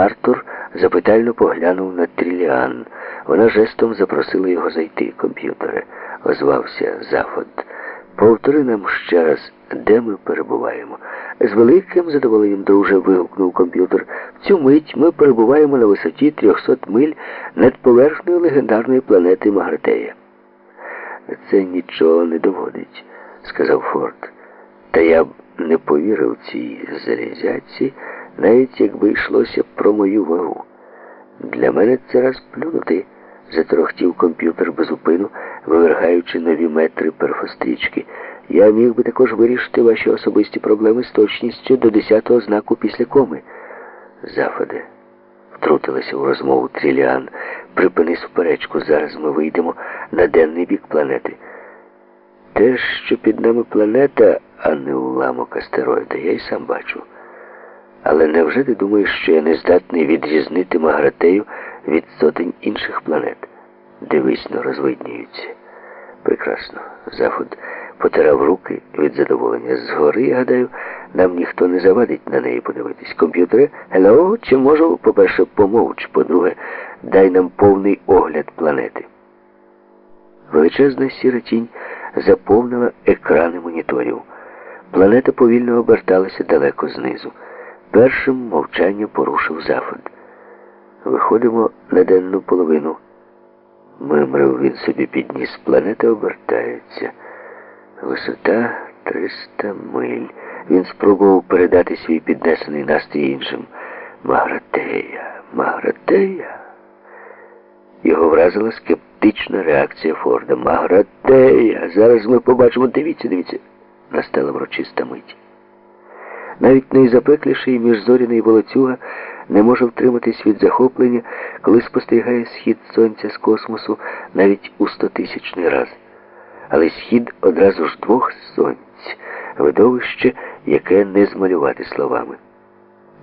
Артур запитально поглянув на Тріліан. Вона жестом запросила його зайти, комп'ютере, озвався Зафот. Повтори нам ще раз, де ми перебуваємо. З великим задоволенням, друже, вигукнув комп'ютер. В цю мить ми перебуваємо на висоті 300 миль над поверхнею легендарної планети Магратея. Це нічого не доводить, сказав Форд. Та я б не повірив цій залізяці, навіть якби йшлося про мою вагу. Для мене це раз плюнути, заторохтів комп'ютер безупину, вивергаючи нові метри перфострічки. Я міг би також вирішити ваші особисті проблеми з точністю до десятого знаку після коми. Зафаде, втрутилася у розмову Тріліан. Припини суперечку. Зараз ми вийдемо на денний бік планети. Те, що під нами планета, а не уламок астероїда, я й сам бачу. Але невже ти думаєш, що я не здатний відрізнити Магратею від сотень інших планет? Дивись, но розвиднюються. Прекрасно. Заход потирав руки від задоволення. Згори, я гадаю, нам ніхто не завадить на неї подивитись. Комп'ютери, гело, чи можу, по-перше, помовч, по-друге, дай нам повний огляд планети. Величезна сіра тінь заповнила екрани моніторів. Планета повільно оберталася далеко знизу. Першим мовчання порушив Зафод. Виходимо на денну половину. Мимрив він собі підніс. Планета обертається. Висота 300 миль. Він спробував передати свій піднесений настрій іншим. Магратея, Магратея. Його вразила скептична реакція Форда. Магратея. Зараз ми побачимо. Дивіться, дивіться. Настала врочиста мить. Навіть найзапекліший міжзоряний волоцюга не може втриматись від захоплення, коли спостерігає схід сонця з космосу навіть у стотисячний раз. Але схід одразу ж двох сонць, видовище, яке не змалювати словами.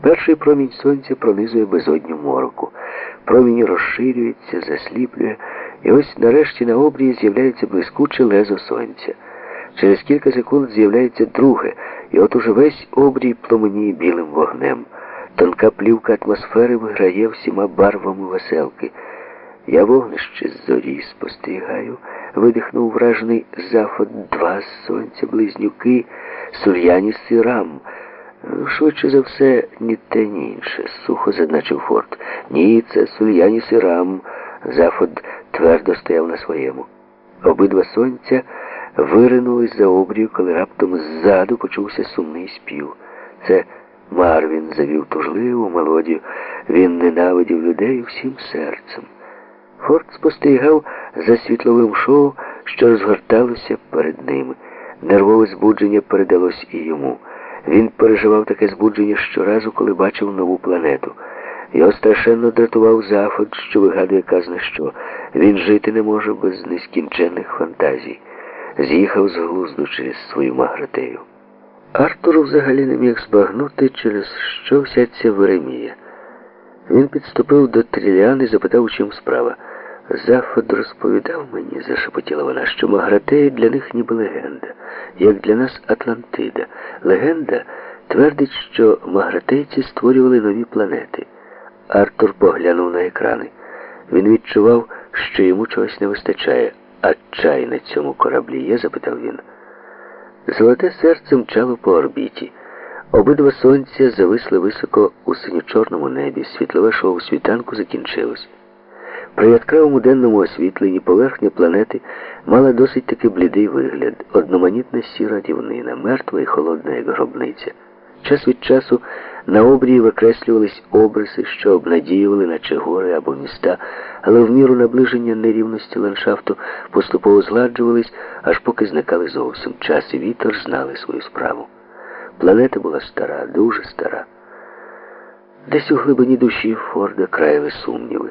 Перший промінь сонця пронизує безодню мороку. Промінь розширюється, засліплює, і ось нарешті на обрії з'являється блискуче лезо сонця. Через кілька секунд з'являється друге, і от уже весь обрій пломеніє білим вогнем. Тонка плівка атмосфери виграє всіма барвами веселки. Я вогнище з зорі спостерігаю, видихнув вражений заход два сонця, близнюки, сур'яні сирам. Швидше за все, ні те, ні інше, сухо зазначив Форд. Ні, це сульяні сирам. Зафод твердо стояв на своєму. Обидва сонця виринулись за обрію, коли раптом ззаду почувся сумний спів. Це Марвін завів тужливу мелодію. Він ненавидів людей всім серцем. Форд спостерігав за світловим шоу, що розгорталося перед ними. Нервове збудження передалось і йому. Він переживав таке збудження щоразу, коли бачив нову планету. Його страшенно дратував Зафод, що вигадує казна що. Він жити не може без нескінченних фантазій. З'їхав з глузду через свою магратею. Артур взагалі не міг збагнути, через що вся ця Веремія. Він підступив до Тріліан і запитав, у чим справа. Зафод розповідав мені, зашепотіла вона, що Магратея для них ніби легенда, як для нас Атлантида. Легенда твердить, що магратейці створювали нові планети. Артур поглянув на екрани. Він відчував, що йому чогось не вистачає. А чай на цьому кораблі є? запитав він. Золоте серце мчало по орбіті. Обидва сонця зависли високо у синьо-чорному небі. Світлове шоу світанку закінчилось. При яскравому денному освітленні поверхня планети мала досить таки блідий вигляд, одноманітна сіра рівнина, мертва і холодна, як гробниця. Час від часу на обрії викреслювались обриси, що обнадіювали, наче гори або міста, але в міру наближення нерівності ландшафту поступово згладжувались, аж поки зникали зовсім. Час і вітер знали свою справу. Планета була стара, дуже стара. Десь у глибині душі Форда краяли сумніви.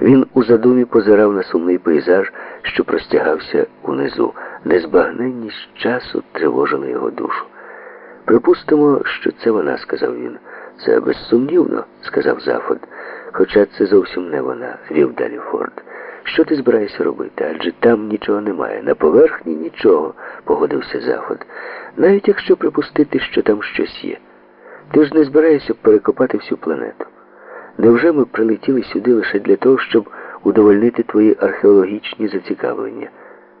Він у задумі позирав на сумний пейзаж, що простягався унизу. Незбагненність часу тривожила його душу. Припустимо, що це вона, сказав він. Це безсумнівно, сказав Зафод. Хоча це зовсім не вона, вів далі Форд. Що ти збираєшся робити? Адже там нічого немає. На поверхні нічого, погодився Зафод. Навіть якщо припустити, що там щось є. Ти ж не збираєшся перекопати всю планету. Невже ми прилетіли сюди лише для того, щоб удовольнити твої археологічні зацікавлення?